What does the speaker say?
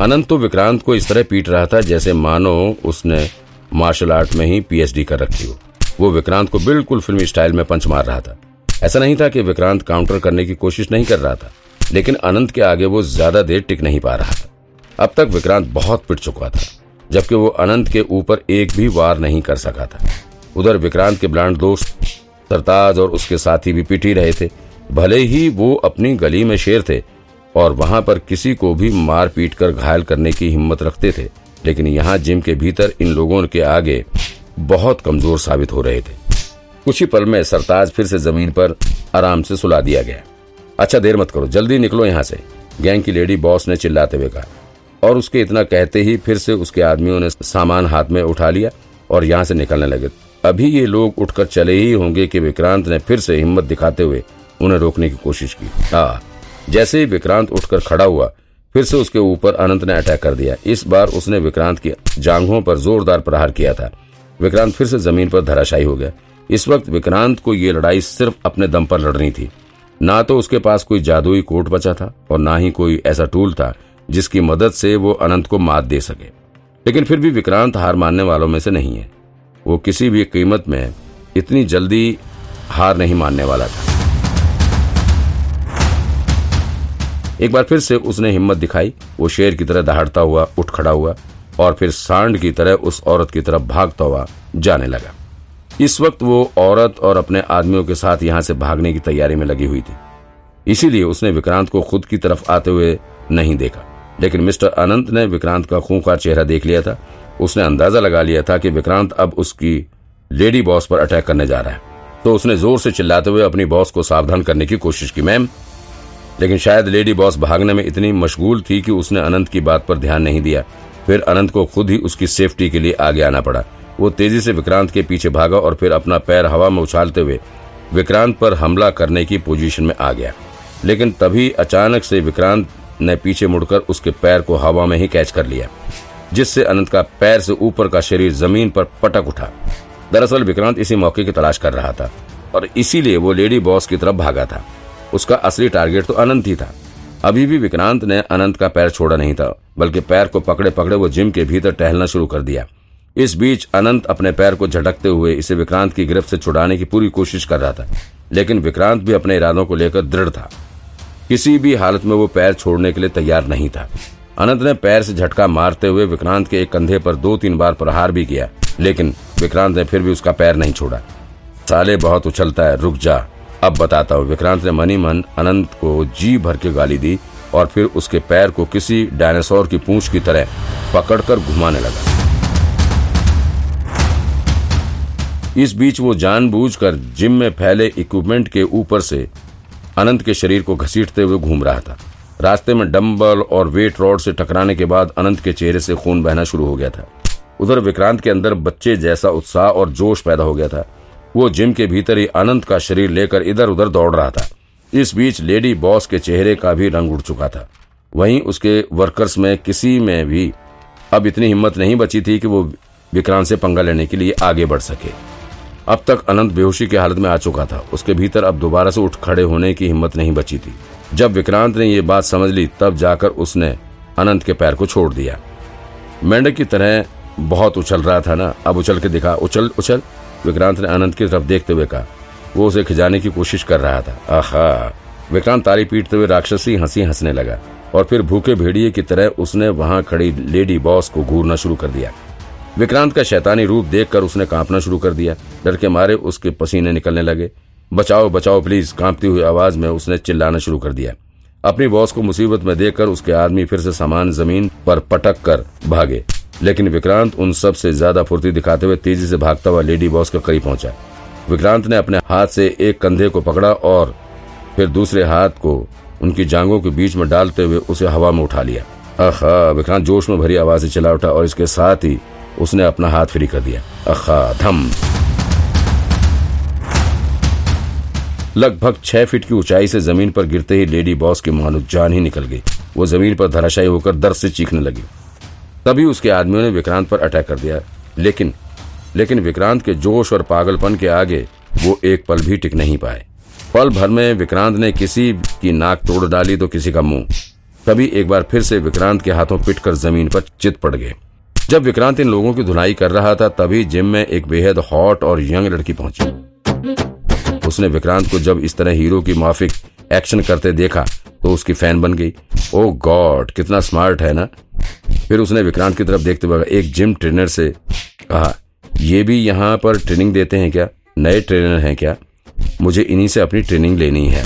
अनंत तो विक्रांत को इस तरह पीट रहा था जैसे मानो उसने मार्शल आर्ट में ही पीएचडी कर रखी हो। वो विक्रांत को बिल्कुल फिल्मी स्टाइल में पंच मार रहा था। ऐसा नहीं था कि विक्रांत काउंटर करने की कोशिश नहीं कर रहा था, लेकिन अनंत के आगे वो ज़्यादा देर टिक नहीं पा रहा था। अब तक विक्रांत बहुत पिट चुका था, जबकि वो अनंत के ऊपर एक भी वार नहीं कर सका था। उधर विक्रांत के ब्रांड दोस्त सरताज और उसके साथी भी पिट ही रहे थे। भले ही वो अपनी गली में शेर थे और वहाँ पर किसी को भी मार पीट कर घायल करने की हिम्मत रखते थे, लेकिन यहाँ जिम के भीतर इन लोगों के आगे बहुत कमज़ोर साबित हो रहे थे। कुछ ही पल में सरताज फिर से ज़मीन पर आराम से सुला दिया गया। अच्छा देर मत करो, जल्दी निकलो यहाँ से, गैंग की लेडी बॉस ने चिल्लाते हुए कहा। और उसके इतना कहते ही फिर से उसके आदमियों ने सामान हाथ में उठा लिया और यहाँ से निकलने लगे। अभी ये लोग उठकर चले ही होंगे कि विक्रांत ने फिर से हिम्मत दिखाते हुए उन्हें रोकने की कोशिश की। हाँ जैसे ही विक्रांत उठकर खड़ा हुआ, फिर से उसके ऊपर अनंत ने अटैक कर दिया। इस बार उसने विक्रांत की जांघों पर जोरदार प्रहार किया था। विक्रांत फिर से ज़मीन पर धराशायी हो गया। इस वक्त विक्रांत को ये लड़ाई सिर्फ़ अपने दम पर लड़नी थी। ना तो उसके पास कोई जादुई कोट बचा था और ना ही कोई ऐसा टूल था जिसकी मदद से वो अनंत को मात दे सके। लेकिन फिर भी विक्रांत हार मानने वालों में से नहीं है। वो किसी भी कीमत में इतनी जल्दी हार नहीं मानने वाला था। एक बार फिर से उसने हिम्मत दिखाई। वो शेर की तरह दहाड़ता हुआ, उठ खड़ा हुआ और फिर सांड की तरह उस औरत की तरफ़ भागता हुआ जाने लगा। इस वक्त वो औरत और अपने आदमियों के साथ यहाँ से भागने की तैयारी में लगी हुई थी। इसीलिए उसने विक्रांत को खुद की तरफ़ आते हुए नहीं देखा। लेकिन मिस्टर अनंत ने विक्रांत का खूंखार चेहरा देख लिया था। उसने अंदाज़ा लगा लिया था कि विक्रांत अब उसकी लेडी बॉस पर अटैक करने जा रहा है। तो उसने ज़ोर से चिल्लाते हुए अपनी बॉस को सावधान करने की कोशिश की, मैम लेकिन शायद लेडी बॉस भागने में इतनी मशगूल थी कि उसने अनंत की बात पर ध्यान नहीं दिया। फिर अनंत को खुद ही उसकी सेफ्टी के लिए आगे आना पड़ा। वो तेज़ी से विक्रांत के पीछे भागा और फिर अपना पैर हवा में उछालते हुए विक्रांत पर हमला करने की पोजीशन में आ गया। लेकिन तभी अचानक से विक्रांत ने पीछे मुड़कर उसके पैर को हवा में ही कैच कर लिया, जिससे अनंत का पैर से ऊपर का शरीर ज़मीन पर पटक उठा। दरअसल विक्रांत इसी मौके की तलाश कर रहा था और इसीलिए वो लेडी बॉस की तरफ़ भागा था। उसका असली टारगेट तो अनंत ही था। अभी भी विक्रांत ने अनंत का पैर छोड़ा नहीं था, बल्कि पैर को पकड़े पकड़े वो जिम के भीतर टहलना शुरू कर दिया। इस बीच अनंत अपने पैर को झटकते हुए इसे विक्रांत की गिरफ्त से छुड़ाने की पूरी कोशिश कर रहा था, लेकिन विक्रांत भी अपने इरादों को लेकर दृढ़ था। किसी भी हालत में वो पैर छोड़ने के लिए तैयार नहीं था। अनंत ने पैर से झटका मारते हुए विक्रांत के एक कंधे पर दो तीन बार प्रहार भी किया, लेकिन विक्रांत ने फिर भी उसका पैर नहीं छोड़ा। साले बहुत उछलता है, रुक जा। अब बताता हूँ, विक्रांत ने मनी मन अनंत को जी भर के गाली दी और फिर उसके पैर को किसी डायनासोर की पूंछ की तरह पकड़कर घुमाने लगा। इस बीच वो जानबूझकर जिम में फैले इक्विपमेंट के ऊपर से अनंत के शरीर को घसीटते हुए घूम रहा था। रास्ते में डंबल और वेट रॉड से टकराने के बाद अनंत के चेहरे से खून बहना शुरू हो गया था। उधर विक्रांत के अंदर बच्चे जैसा उत्साह और जोश पैदा हो गया था। वो जिम के भीतर ही अनंत का शरीर लेकर इधर उधर दौड़ रहा था। इस बीच लेडी बॉस के चेहरे का भी रंग उड़ चुका था। वहीं उसके वर्कर्स में किसी में भी अब इतनी हिम्मत नहीं बची थी कि वो विक्रांत से पंगा लेने के लिए आगे बढ़ सके। अब तक अनंत बेहोशी की हालत में आ चुका था। उसके भीतर अब दोबारा से उठ खड़े होने की हिम्मत नहीं बची थी। जब विक्रांत ने ये बात समझ ली, तब जाकर उसने अनंत के पैर को छोड़ दिया। मेंढक की तरह बहुत उछल रहा था ना? अब उछल के दिखा, उछल उछल। विक्रांत ने अनंत की तरफ़ देखते हुए कहा। वो उसे खिजाने की कोशिश कर रहा था। आहा। विक्रांत ताली पीटते हुए राक्षसी हँसी हंसने लगा और फिर भूखे भेड़िए की तरह उसने वहाँ खड़ी लेडी बॉस को घूरना शुरू कर दिया। विक्रांत का शैतानी रूप देखकर उसने कांपना शुरू कर दिया। डर के मारे उसके पसीने निकलने लगे। बचाओ बचाओ प्लीज़ कांपती हुई आवाज़ में उसने चिल्लाना शुरू कर दिया। अपनी बॉस को मुसीबत में देखकर उसके आदमी फिर से सामान ज़मीन पर पटक कर भागे। लेकिन विक्रांत उन सबसे ज़्यादा फुर्ती दिखाते हुए तेज़ी से भागता हुआ लेडी बॉस के करीब पहुँचा। विक्रांत ने अपने हाथ से एक कंधे को पकड़ा और फिर दूसरे हाथ को उनकी जांगों के बीच में डालते हुए उसे हवा में उठा लिया। अखा, विक्रांत जोश में भरी आवाज़ से चला उठा और इसके साथ ही उसने अपना हाथ फ्री कर दिया। अखा, धम। लगभग छह फीट की ऊंचाई से ज़मीन पर गिरते ही लेडी बॉस की मानो जान ही निकल गई। वो ज़मीन पर धराशायी होकर दर्द से चीखने लगी। तभी उसके आदमियों ने विक्रांत पर अटैक कर दिया। लेकिन लेकिन विक्रांत के जोश और पागलपन के आगे वो एक पल भी टिक नहीं पाए। पल भर में विक्रांत ने किसी की नाक तोड़ डाली तो किसी का मुँह। तभी एक बार फिर से विक्रांत के हाथों पिटकर ज़मीन पर चित पड़ गए। जब विक्रांत इन लोगों की धुलाई कर रहा था, तभी जिम में एक बेहद हॉट और यंग लड़की पहुँची। उसने विक्रांत को जब इस तरह हीरो की माफिक एक्शन करते देखा तो उसकी फ़ैन बन गई। ओ गॉड कितना स्मार्ट है ना? फिर उसने विक्रांत की तरफ़ देखते हुए एक जिम ट्रेनर से कहा, ये भी यहाँ पर ट्रेनिंग देते हैं क्या? नए ट्रेनर हैं क्या? मुझे इन्हीं से अपनी ट्रेनिंग लेनी है।